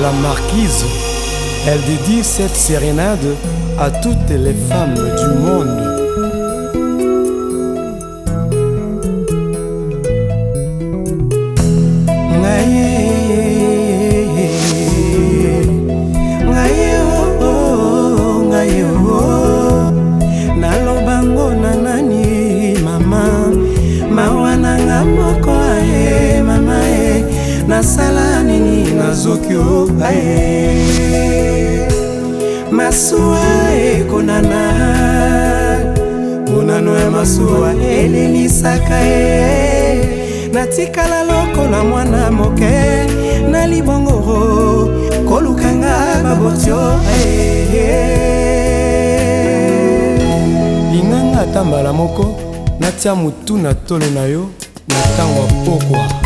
la marquise. Elle dédie cette sérénade à toutes les femmes du monde. soki oba ye masuwa ekonana monano ya masuwa elelisaka ye natikala lokola mwana moke na libongoro kolukanga babortio linganga ata mbala moko natia motu na tolo na yo na ntango ya pokwa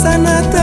sana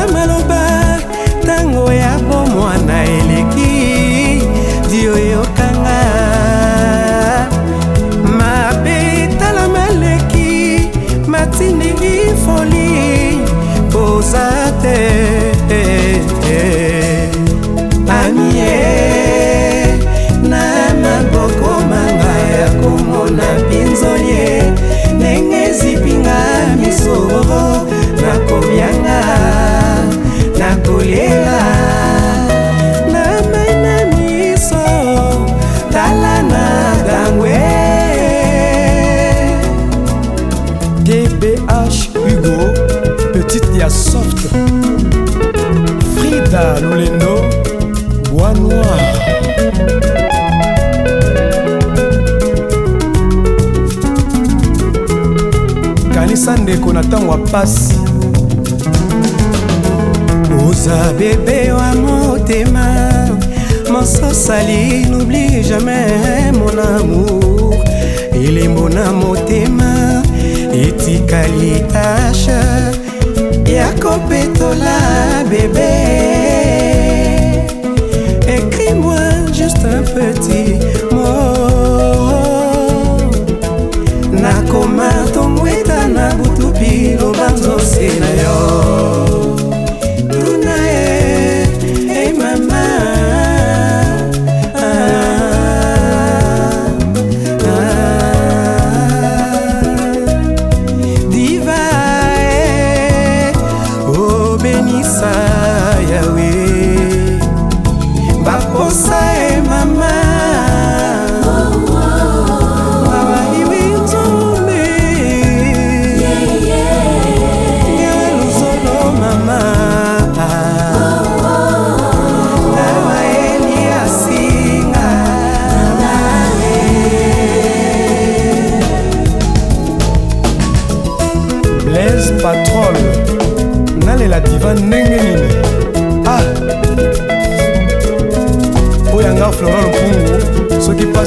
na lolendo bois noir kanisa ndeko na ntango ya pasi oza bebe wa motema mososali noublie jamais mon amour elembo na motema etikali tashe ya kopetola bebe ልጅ ተፈቲ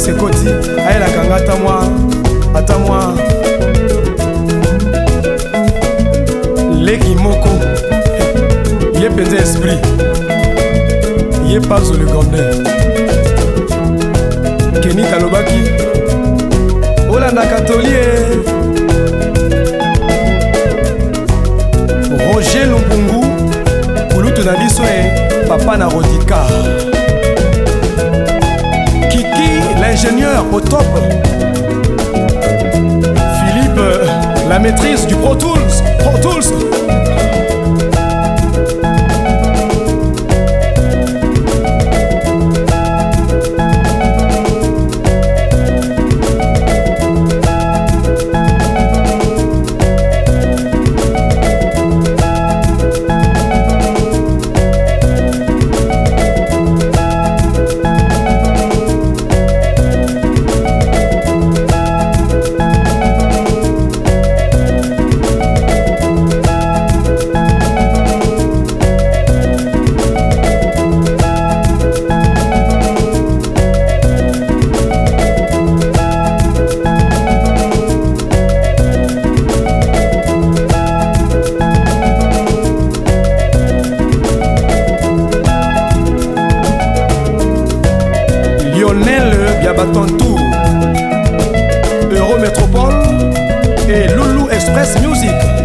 place ekoti ayelaka nga ata mwa ata mwa leki moko ye mpenza esprit ye pazo le grandeur kenit alobaki olandaka tolie roger lumbungu kulutu na biso e papa na rodi au top. Philippe, la maîtrise du Pro Tools, Pro Tools, Sonnais-le, Colonel Euro Eurométropole et Loulou Express Music.